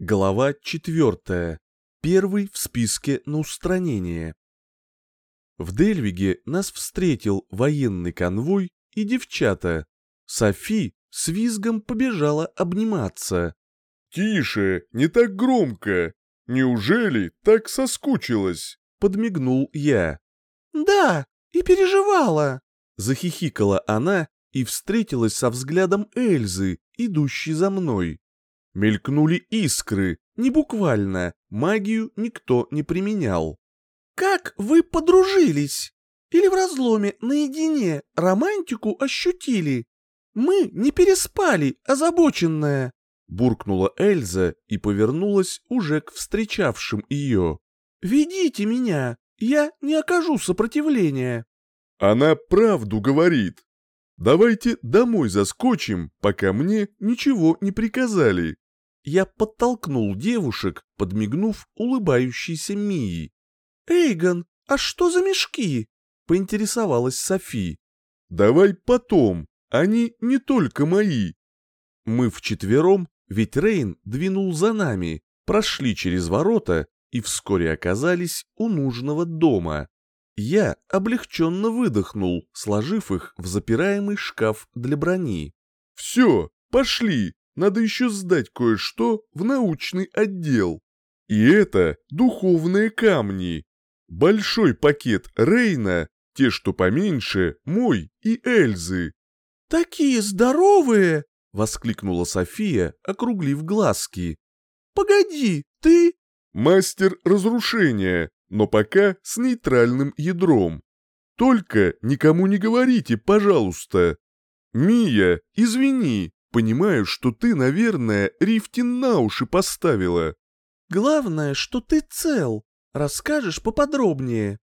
Глава 4. Первый в списке на устранение. В Дельвиге нас встретил военный конвой и девчата. Софи с визгом побежала обниматься. «Тише, не так громко! Неужели так соскучилась?» — подмигнул я. «Да, и переживала!» — захихикала она и встретилась со взглядом Эльзы, идущей за мной. Мелькнули искры, не буквально, магию никто не применял. «Как вы подружились? Или в разломе наедине романтику ощутили? Мы не переспали, озабоченная!» Буркнула Эльза и повернулась уже к встречавшим ее. «Ведите меня, я не окажу сопротивления». «Она правду говорит. Давайте домой заскочим, пока мне ничего не приказали» я подтолкнул девушек, подмигнув улыбающейся Мии. «Эйгон, а что за мешки?» — поинтересовалась Софи. «Давай потом, они не только мои». Мы вчетвером, ведь Рейн двинул за нами, прошли через ворота и вскоре оказались у нужного дома. Я облегченно выдохнул, сложив их в запираемый шкаф для брони. «Все, пошли!» Надо еще сдать кое-что в научный отдел. И это духовные камни. Большой пакет Рейна, те, что поменьше, мой и Эльзы. «Такие здоровые!» — воскликнула София, округлив глазки. «Погоди, ты...» «Мастер разрушения, но пока с нейтральным ядром. Только никому не говорите, пожалуйста. Мия, извини, Понимаю, что ты, наверное, Рифтин на уши поставила. Главное, что ты цел. Расскажешь поподробнее.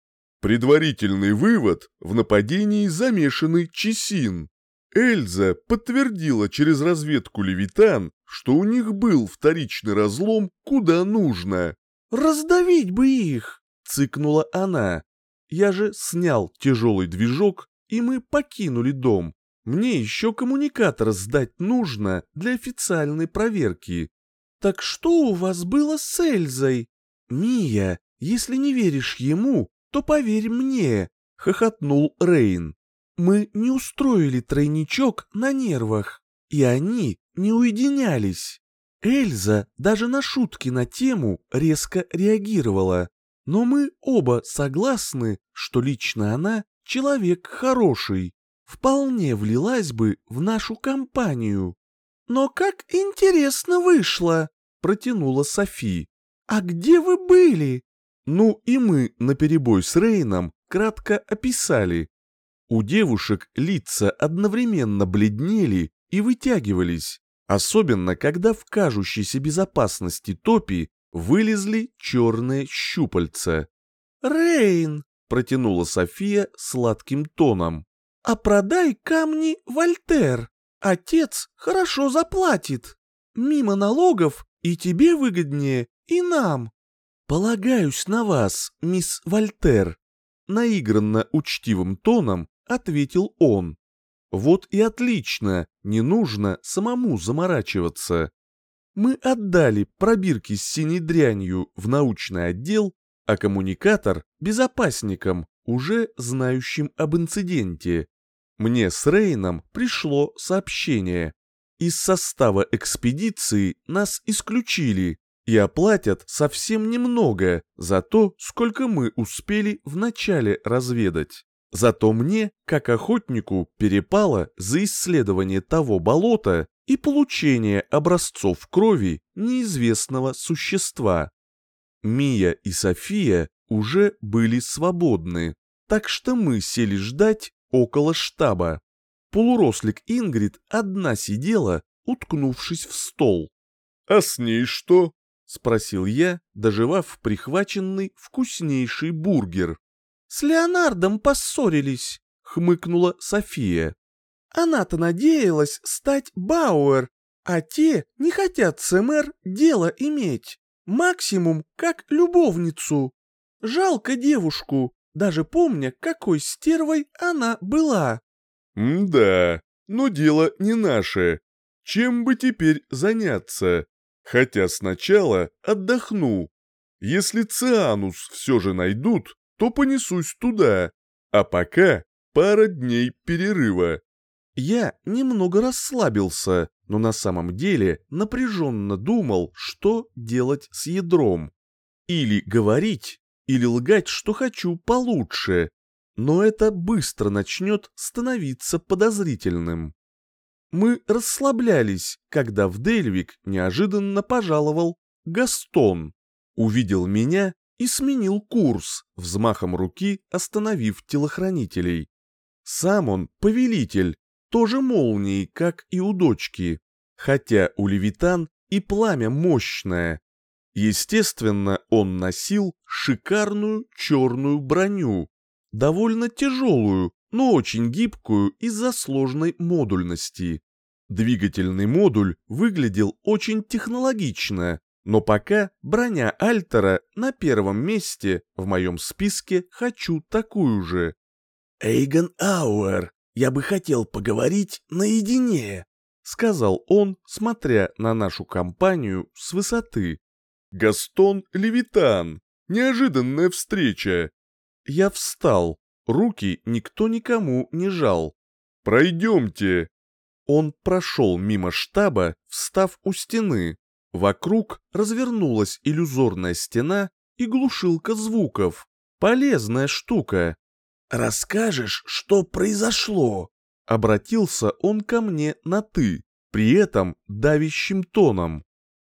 Предварительный вывод – в нападении замешанный Чесин. Эльза подтвердила через разведку Левитан, что у них был вторичный разлом куда нужно. «Раздавить бы их!» – цыкнула она. Я же снял тяжелый движок, и мы покинули дом. Мне еще коммуникатор сдать нужно для официальной проверки. Так что у вас было с Эльзой? Мия, если не веришь ему, то поверь мне, хохотнул Рейн. Мы не устроили тройничок на нервах, и они не уединялись. Эльза даже на шутки на тему резко реагировала. Но мы оба согласны, что лично она человек хороший вполне влилась бы в нашу компанию. Но как интересно вышло, протянула Софи. А где вы были? Ну и мы наперебой с Рейном кратко описали. У девушек лица одновременно бледнели и вытягивались, особенно когда в кажущейся безопасности топи вылезли черные щупальца. «Рейн!» — протянула София сладким тоном. А продай камни Вольтер. Отец хорошо заплатит. Мимо налогов и тебе выгоднее, и нам. Полагаюсь на вас, мисс Вольтер. Наигранно учтивым тоном ответил он. Вот и отлично, не нужно самому заморачиваться. Мы отдали пробирки с синей дрянью в научный отдел, а коммуникатор — безопасникам, уже знающим об инциденте. Мне с Рейном пришло сообщение. Из состава экспедиции нас исключили и оплатят совсем немного за то, сколько мы успели вначале разведать. Зато мне, как охотнику, перепало за исследование того болота и получение образцов крови неизвестного существа. Мия и София уже были свободны, так что мы сели ждать около штаба. Полурослик Ингрид одна сидела, уткнувшись в стол. «А с ней что?» — спросил я, доживав прихваченный вкуснейший бургер. «С Леонардом поссорились», — хмыкнула София. «Она-то надеялась стать Бауэр, а те не хотят с МР дело иметь. Максимум как любовницу. Жалко девушку, даже помня, какой стервой она была. «Да, но дело не наше. Чем бы теперь заняться? Хотя сначала отдохну. Если Цианус все же найдут, то понесусь туда. А пока пара дней перерыва. Я немного расслабился, но на самом деле напряженно думал, что делать с ядром. Или говорить, или лгать, что хочу получше. Но это быстро начнет становиться подозрительным. Мы расслаблялись, когда в Дельвик неожиданно пожаловал Гастон. Увидел меня и сменил курс, взмахом руки остановив телохранителей. Сам он повелитель, тоже молнией, как и у дочки, хотя у Левитан и пламя мощное. Естественно, он носил шикарную черную броню, довольно тяжелую, но очень гибкую из-за сложной модульности. Двигательный модуль выглядел очень технологично, но пока броня Альтера на первом месте в моем списке хочу такую же. «Эйгон Ауэр, я бы хотел поговорить наедине», — сказал он, смотря на нашу компанию с высоты. «Гастон Левитан. Неожиданная встреча». Я встал. Руки никто никому не жал. «Пройдемте». Он прошел мимо штаба, встав у стены. Вокруг развернулась иллюзорная стена и глушилка звуков. Полезная штука. «Расскажешь, что произошло?» Обратился он ко мне на «ты», при этом давящим тоном.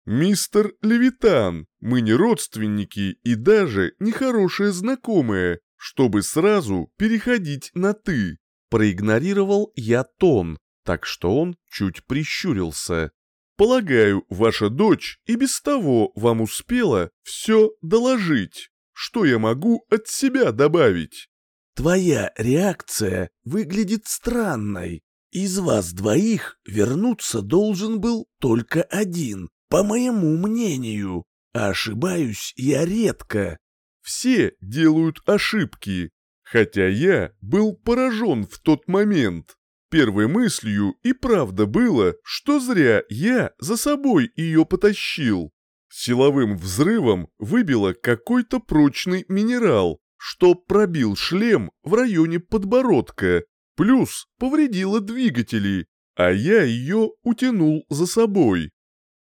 «Мистер Левитан, мы не родственники и даже не хорошие знакомые, чтобы сразу переходить на «ты». Проигнорировал я тон, так что он чуть прищурился. Полагаю, ваша дочь и без того вам успела все доложить. Что я могу от себя добавить? Твоя реакция выглядит странной. Из вас двоих вернуться должен был только один, по моему мнению. Ошибаюсь я редко. Все делают ошибки, хотя я был поражен в тот момент. Первой мыслью и правда было, что зря я за собой ее потащил. Силовым взрывом выбило какой-то прочный минерал, что пробил шлем в районе подбородка, плюс повредило двигатели, а я ее утянул за собой.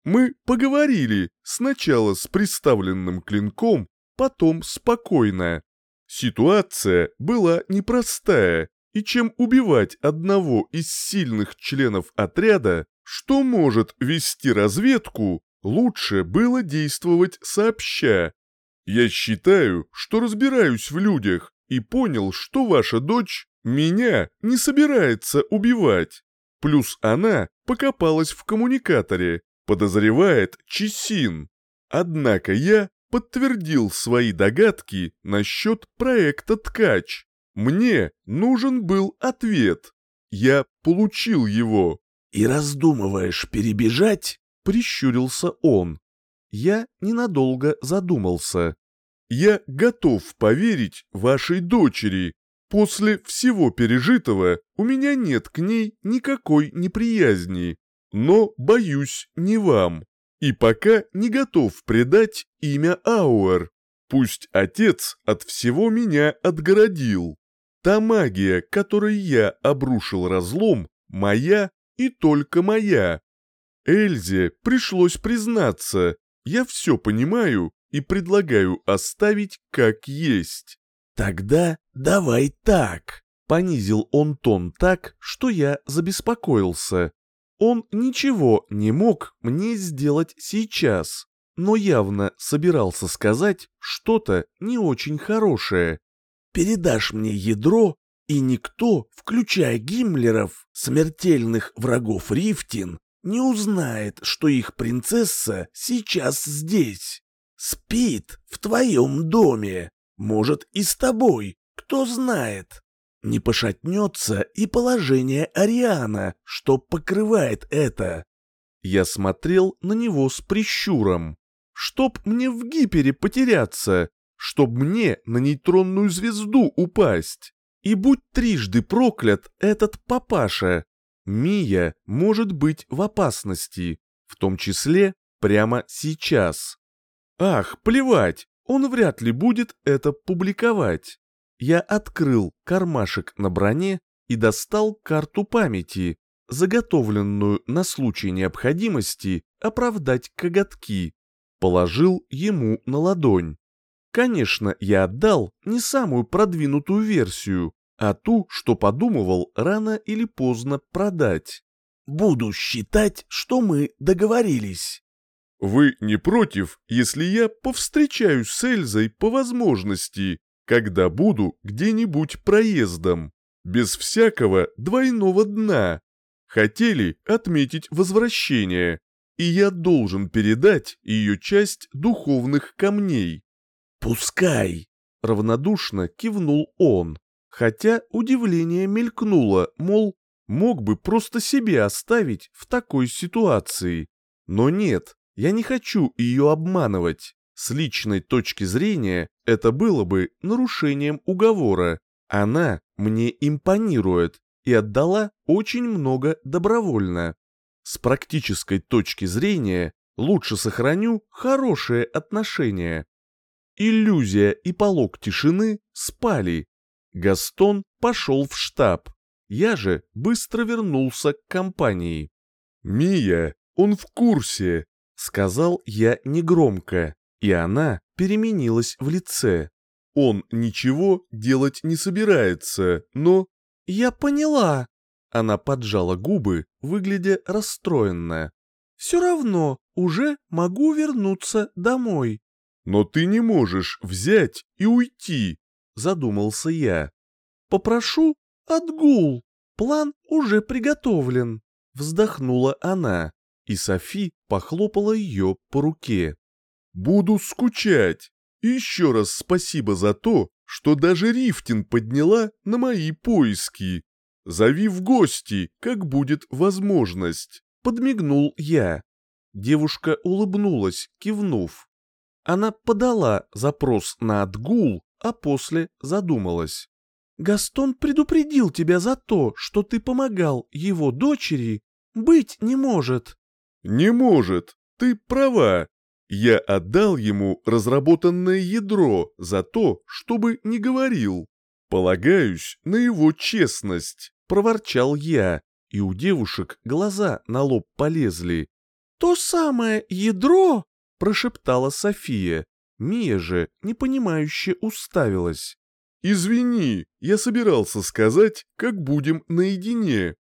Мы поговорили, сначала с приставленным клинком, потом спокойно. Ситуация была непростая, и чем убивать одного из сильных членов отряда, что может вести разведку, лучше было действовать сообща. Я считаю, что разбираюсь в людях и понял, что ваша дочь меня не собирается убивать. Плюс она покопалась в коммуникаторе, подозревает Чесин. Однако я подтвердил свои догадки насчет проекта «Ткач». Мне нужен был ответ. Я получил его. «И раздумываешь перебежать?» — прищурился он. Я ненадолго задумался. «Я готов поверить вашей дочери. После всего пережитого у меня нет к ней никакой неприязни. Но, боюсь, не вам. И пока не готов предать имя Ауэр. Пусть отец от всего меня отгородил. Та магия, которой я обрушил разлом, моя и только моя. Эльзе пришлось признаться, я все понимаю и предлагаю оставить как есть. Тогда давай так. Понизил он тон так, что я забеспокоился. Он ничего не мог мне сделать сейчас, но явно собирался сказать что-то не очень хорошее передашь мне ядро, и никто, включая Гиммлеров, смертельных врагов Рифтин, не узнает, что их принцесса сейчас здесь. Спит в твоем доме, может и с тобой, кто знает. Не пошатнется и положение Ариана, что покрывает это. Я смотрел на него с прищуром. Чтоб мне в гипере потеряться, чтоб мне на нейтронную звезду упасть. И будь трижды проклят этот папаша. Мия может быть в опасности, в том числе прямо сейчас. Ах, плевать, он вряд ли будет это публиковать. Я открыл кармашек на броне и достал карту памяти, заготовленную на случай необходимости оправдать коготки. Положил ему на ладонь. Конечно, я отдал не самую продвинутую версию, а ту, что подумывал рано или поздно продать. Буду считать, что мы договорились. Вы не против, если я повстречаюсь с Эльзой по возможности, когда буду где-нибудь проездом, без всякого двойного дна? Хотели отметить возвращение, и я должен передать ее часть духовных камней. «Пускай!» — равнодушно кивнул он, хотя удивление мелькнуло, мол, мог бы просто себе оставить в такой ситуации. Но нет, я не хочу ее обманывать. С личной точки зрения это было бы нарушением уговора. Она мне импонирует и отдала очень много добровольно. С практической точки зрения лучше сохраню хорошие отношения. Иллюзия и полог тишины спали. Гастон пошел в штаб. Я же быстро вернулся к компании. «Мия, он в курсе», — сказал я негромко, и она переменилась в лице. «Он ничего делать не собирается, но...» «Я поняла», — она поджала губы, выглядя расстроенная. «Все равно уже могу вернуться домой». «Но ты не можешь взять и уйти», — задумался я. «Попрошу отгул. План уже приготовлен», — вздохнула она, и Софи похлопала ее по руке. «Буду скучать. еще раз спасибо за то, что даже Рифтин подняла на мои поиски. Зови в гости, как будет возможность», — подмигнул я. Девушка улыбнулась, кивнув. Она подала запрос на отгул, а после задумалась. «Гастон предупредил тебя за то, что ты помогал его дочери. Быть не может». «Не может. Ты права. Я отдал ему разработанное ядро за то, чтобы не говорил. Полагаюсь на его честность», — проворчал я, и у девушек глаза на лоб полезли. «То самое ядро?» прошептала София. Мия же непонимающе уставилась. «Извини, я собирался сказать, как будем наедине.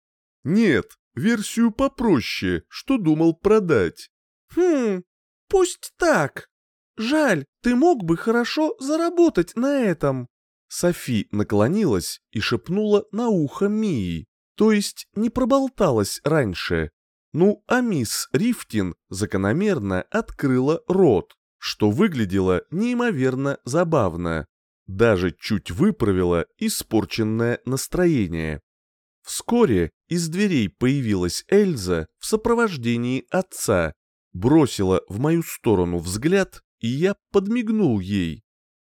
Нет, версию попроще, что думал продать». «Хм, пусть так. Жаль, ты мог бы хорошо заработать на этом». Софи наклонилась и шепнула на ухо Мии, то есть не проболталась раньше. Ну, а мисс Рифтин закономерно открыла рот, что выглядело неимоверно забавно. Даже чуть выправила испорченное настроение. Вскоре из дверей появилась Эльза в сопровождении отца, бросила в мою сторону взгляд, и я подмигнул ей.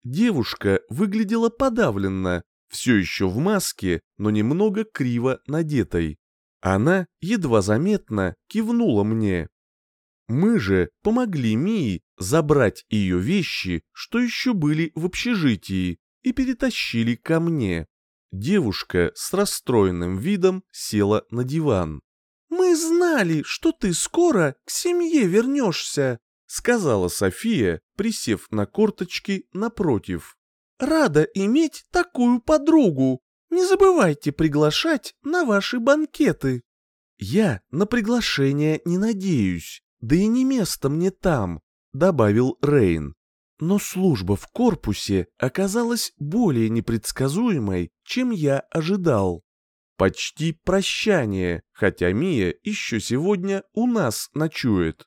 Девушка выглядела подавленно, все еще в маске, но немного криво надетой. Она едва заметно кивнула мне. Мы же помогли Мии забрать ее вещи, что еще были в общежитии, и перетащили ко мне. Девушка с расстроенным видом села на диван. «Мы знали, что ты скоро к семье вернешься», сказала София, присев на корточки напротив. «Рада иметь такую подругу. Не забывайте приглашать на ваши банкеты». «Я на приглашение не надеюсь, да и не место мне там», — добавил Рейн. Но служба в корпусе оказалась более непредсказуемой, чем я ожидал. Почти прощание, хотя Мия еще сегодня у нас ночует.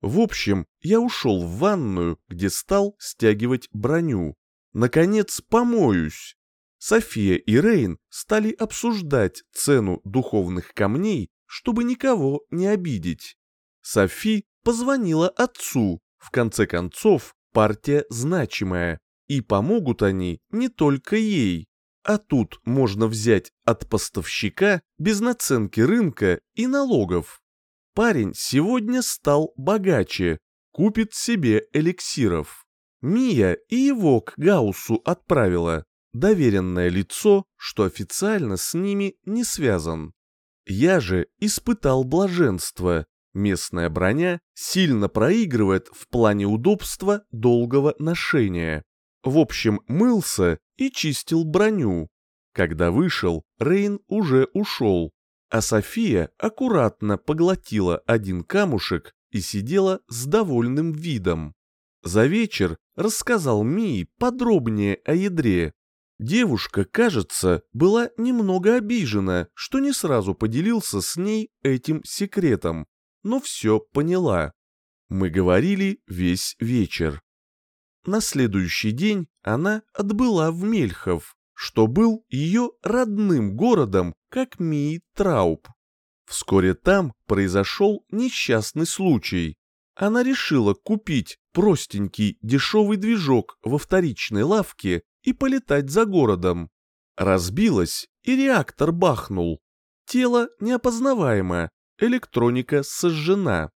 В общем, я ушел в ванную, где стал стягивать броню. Наконец помоюсь. София и Рейн стали обсуждать цену духовных камней, чтобы никого не обидеть. Софи позвонила отцу, в конце концов, партия значимая, и помогут они не только ей. А тут можно взять от поставщика без наценки рынка и налогов. парень сегодня стал богаче, купит себе эликсиров. Мия и его к Гаусу отправила, доверенное лицо, что официально с ними не связан. Я же испытал блаженство. Местная броня сильно проигрывает в плане удобства долгого ношения. В общем, мылся и чистил броню. Когда вышел, Рейн уже ушел, а София аккуратно поглотила один камушек и сидела с довольным видом. За вечер рассказал Мии подробнее о ядре, Девушка, кажется, была немного обижена, что не сразу поделился с ней этим секретом, но все поняла. Мы говорили весь вечер. На следующий день она отбыла в Мельхов, что был ее родным городом, как Мии Трауб. Вскоре там произошел несчастный случай. Она решила купить простенький дешевый движок во вторичной лавке и полетать за городом. Разбилась, и реактор бахнул. Тело неопознаваемо, электроника сожжена.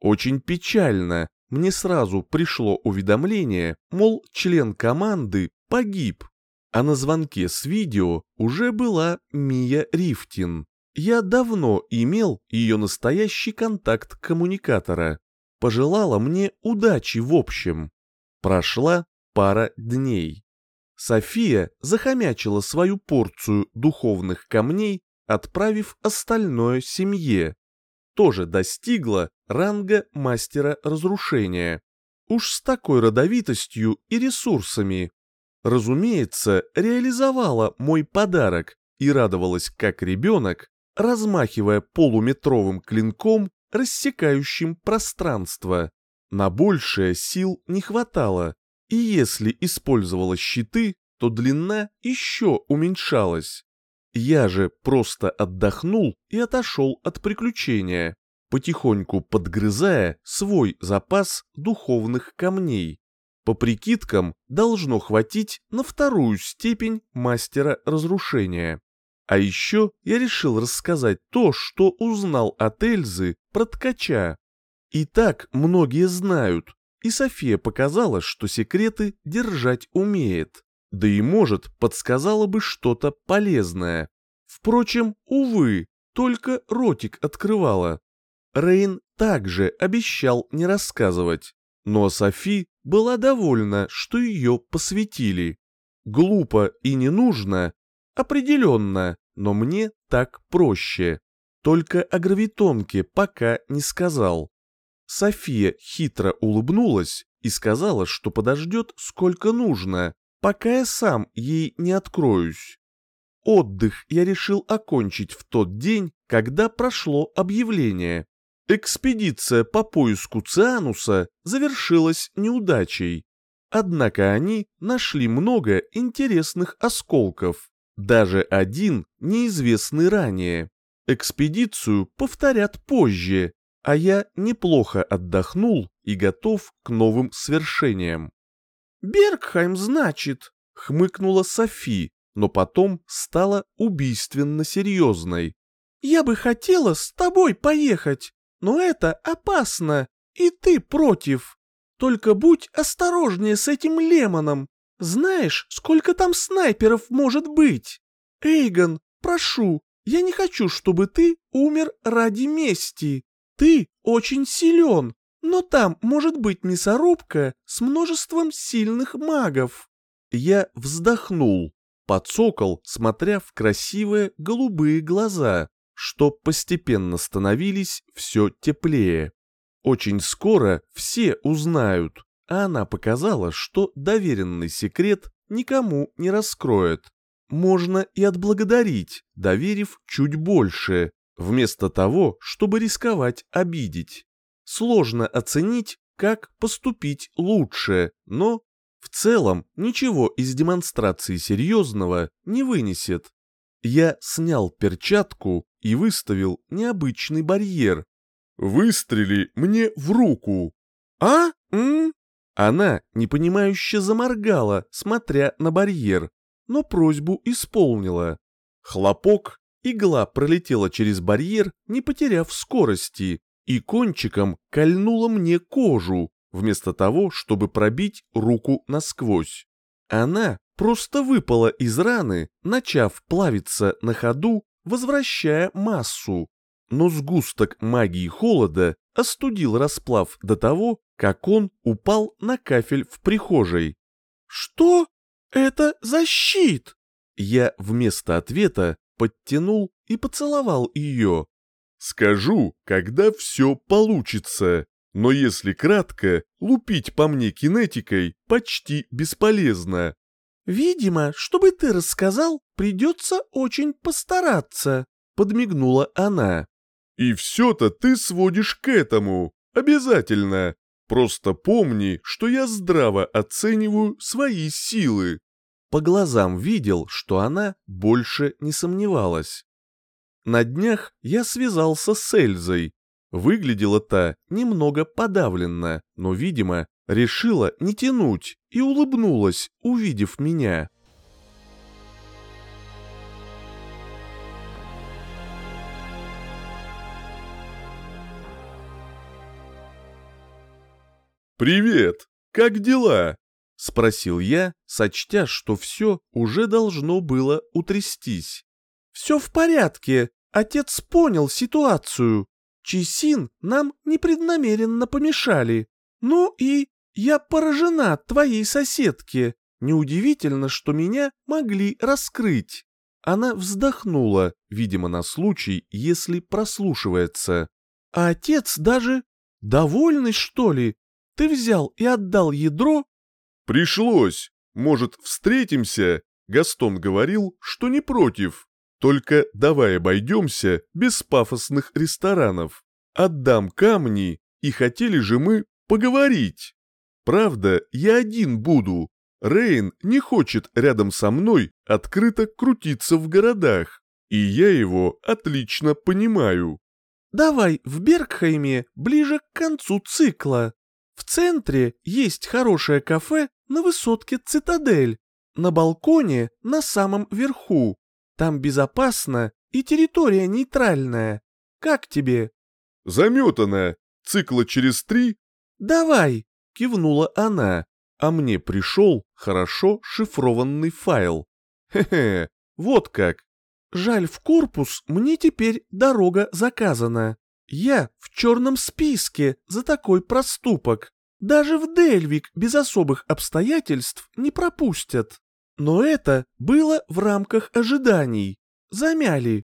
Очень печально, мне сразу пришло уведомление, мол, член команды погиб. А на звонке с видео уже была Мия Рифтин. Я давно имел ее настоящий контакт коммуникатора. Пожелала мне удачи в общем. Прошла пара дней. София захомячила свою порцию духовных камней, отправив остальное семье. Тоже достигла ранга мастера разрушения. Уж с такой родовитостью и ресурсами. Разумеется, реализовала мой подарок и радовалась как ребенок, размахивая полуметровым клинком, рассекающим пространство. На большее сил не хватало, и если использовала щиты, то длина еще уменьшалась. Я же просто отдохнул и отошел от приключения, потихоньку подгрызая свой запас духовных камней. По прикидкам, должно хватить на вторую степень мастера разрушения. А еще я решил рассказать то, что узнал от Эльзы про ткача. И так многие знают, и София показала, что секреты держать умеет. Да и, может, подсказала бы что-то полезное. Впрочем, увы, только ротик открывала. Рейн также обещал не рассказывать, но Софи была довольна, что ее посвятили. Глупо и не нужно, определенно, но мне так проще. Только о гравитонке пока не сказал. София хитро улыбнулась и сказала, что подождет сколько нужно, пока я сам ей не откроюсь. Отдых я решил окончить в тот день, когда прошло объявление. Экспедиция по поиску Циануса завершилась неудачей. Однако они нашли много интересных осколков, даже один неизвестный ранее. Экспедицию повторят позже, а я неплохо отдохнул и готов к новым свершениям. «Бергхайм, значит», — хмыкнула Софи, но потом стала убийственно серьезной. «Я бы хотела с тобой поехать, но это опасно, и ты против. Только будь осторожнее с этим Лемоном. Знаешь, сколько там снайперов может быть? Эйгон, прошу, я не хочу, чтобы ты умер ради мести». Ты очень силен, но там может быть мясорубка с множеством сильных магов. Я вздохнул, подсокол, смотря в красивые голубые глаза, что постепенно становились все теплее. Очень скоро все узнают, а она показала, что доверенный секрет никому не раскроет. Можно и отблагодарить, доверив чуть больше, вместо того, чтобы рисковать обидеть. Сложно оценить, как поступить лучше, но в целом ничего из демонстрации серьезного не вынесет. Я снял перчатку и выставил необычный барьер. «Выстрели мне в руку!» «А? М?» Она непонимающе заморгала, смотря на барьер, но просьбу исполнила. Хлопок, Игла пролетела через барьер, не потеряв скорости, и кончиком кольнула мне кожу, вместо того, чтобы пробить руку насквозь. Она просто выпала из раны, начав плавиться на ходу, возвращая массу. Но сгусток магии холода остудил расплав до того, как он упал на кафель в прихожей. «Что? Это защит!» Я вместо ответа подтянул и поцеловал ее. «Скажу, когда все получится, но если кратко, лупить по мне кинетикой почти бесполезно». «Видимо, чтобы ты рассказал, придется очень постараться», — подмигнула она. «И все-то ты сводишь к этому, обязательно. Просто помни, что я здраво оцениваю свои силы». По глазам видел, что она больше не сомневалась. На днях я связался с Эльзой. Выглядела та немного подавленно, но, видимо, решила не тянуть и улыбнулась, увидев меня. «Привет! Как дела?» — спросил я, сочтя, что все уже должно было утрястись. «Все в порядке. Отец понял ситуацию. Чисин нам непреднамеренно помешали. Ну и я поражена твоей соседке. Неудивительно, что меня могли раскрыть». Она вздохнула, видимо, на случай, если прослушивается. «А отец даже довольный, что ли? Ты взял и отдал ядро?» «Пришлось. Может, встретимся?» Гастон говорил, что не против. Только давай обойдемся без пафосных ресторанов. Отдам камни, и хотели же мы поговорить. Правда, я один буду. Рейн не хочет рядом со мной открыто крутиться в городах, и я его отлично понимаю. Давай в Бергхайме ближе к концу цикла. В центре есть хорошее кафе на высотке Цитадель, на балконе на самом верху. Там безопасно и территория нейтральная. Как тебе? Заметано. Цикла через три? Давай, кивнула она, а мне пришел хорошо шифрованный файл. Хе-хе, вот как. Жаль, в корпус мне теперь дорога заказана. Я в черном списке за такой проступок. Даже в Дельвик без особых обстоятельств не пропустят. Но это было в рамках ожиданий. Замяли.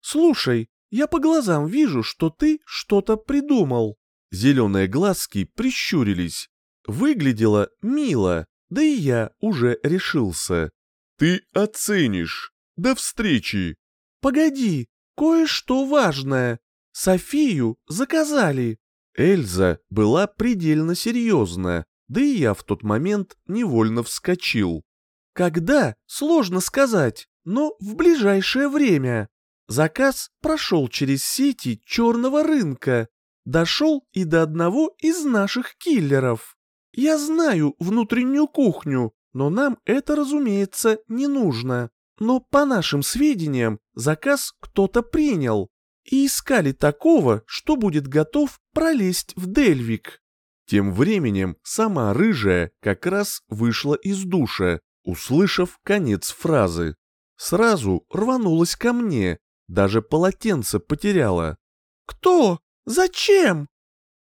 Слушай, я по глазам вижу, что ты что-то придумал. Зеленые глазки прищурились. Выглядело мило, да и я уже решился. Ты оценишь. До встречи. Погоди, кое-что важное. Софию заказали». Эльза была предельно серьезна, да и я в тот момент невольно вскочил. «Когда? Сложно сказать, но в ближайшее время. Заказ прошел через сети черного рынка, дошел и до одного из наших киллеров. Я знаю внутреннюю кухню, но нам это, разумеется, не нужно. Но по нашим сведениям, заказ кто-то принял, и искали такого, что будет готов пролезть в Дельвик. Тем временем сама рыжая как раз вышла из душа, услышав конец фразы. Сразу рванулась ко мне, даже полотенце потеряла. «Кто? Зачем?»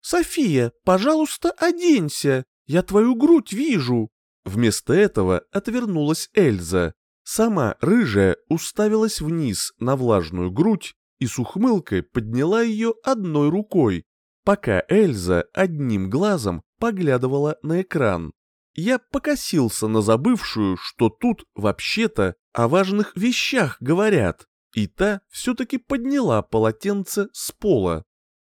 «София, пожалуйста, оденься, я твою грудь вижу». Вместо этого отвернулась Эльза. Сама рыжая уставилась вниз на влажную грудь и с ухмылкой подняла ее одной рукой, пока Эльза одним глазом поглядывала на экран. Я покосился на забывшую, что тут вообще-то о важных вещах говорят, и та все-таки подняла полотенце с пола.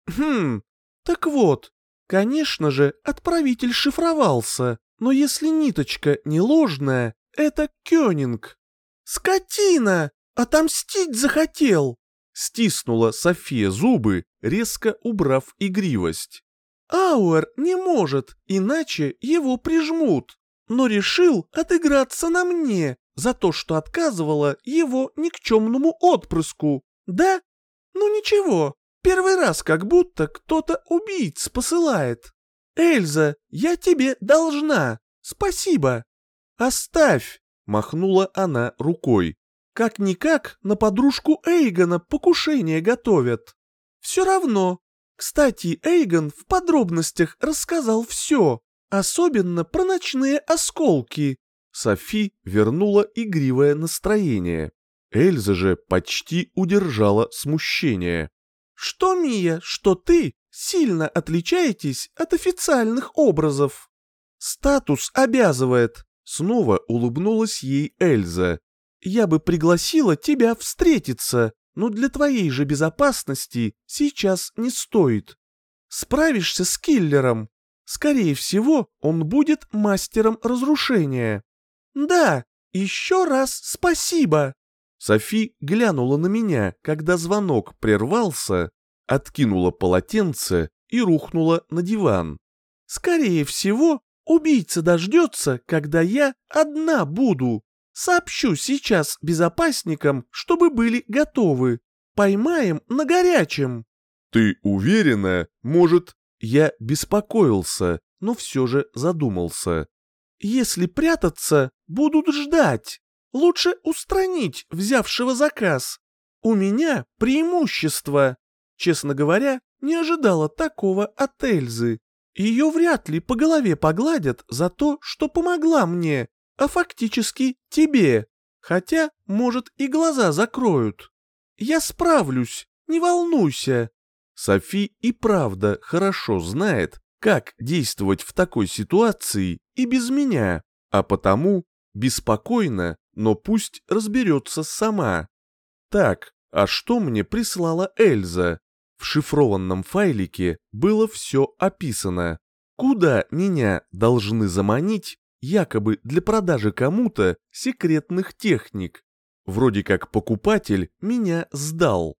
«Хм, так вот, конечно же, отправитель шифровался, но если ниточка не ложная, это Кёнинг. Скотина! Отомстить захотел!» Стиснула София зубы, резко убрав игривость. «Ауэр не может, иначе его прижмут, но решил отыграться на мне за то, что отказывала его никчемному отпрыску, да? Ну ничего, первый раз как будто кто-то убийц посылает. Эльза, я тебе должна. Спасибо. Оставь, махнула она рукой. Как-никак на подружку Эйгона покушение готовят. Все равно. Кстати, Эйгон в подробностях рассказал все, особенно про ночные осколки. Софи вернула игривое настроение. Эльза же почти удержала смущение. «Что, Мия, что ты сильно отличаетесь от официальных образов?» «Статус обязывает», — снова улыбнулась ей Эльза. «Я бы пригласила тебя встретиться, но для твоей же безопасности сейчас не стоит. Справишься с киллером. Скорее всего, он будет мастером разрушения». «Да, еще раз спасибо!» Софи глянула на меня, когда звонок прервался, откинула полотенце и рухнула на диван. «Скорее всего, убийца дождется, когда я одна буду. Сообщу сейчас безопасникам, чтобы были готовы. Поймаем на горячем». «Ты уверена? Может...» Я беспокоился, но все же задумался. «Если прятаться, будут ждать. Лучше устранить взявшего заказ. У меня преимущество. Честно говоря, не ожидала такого от Эльзы. Ее вряд ли по голове погладят за то, что помогла мне, а фактически тебе. Хотя, может, и глаза закроют. Я справлюсь, не волнуйся. Софи и правда хорошо знает, как действовать в такой ситуации и без меня, а потому беспокойно, но пусть разберется сама. Так, а что мне прислала Эльза? В шифрованном файлике было все описано. Куда меня должны заманить, якобы для продажи кому-то секретных техник? Вроде как покупатель меня сдал.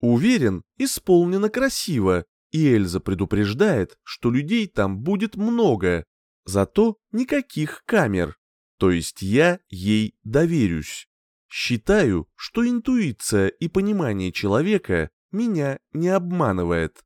Уверен, исполнено красиво, и Эльза предупреждает, что людей там будет много, зато никаких камер. То есть я ей доверюсь. Считаю, что интуиция и понимание человека меня не обманывает.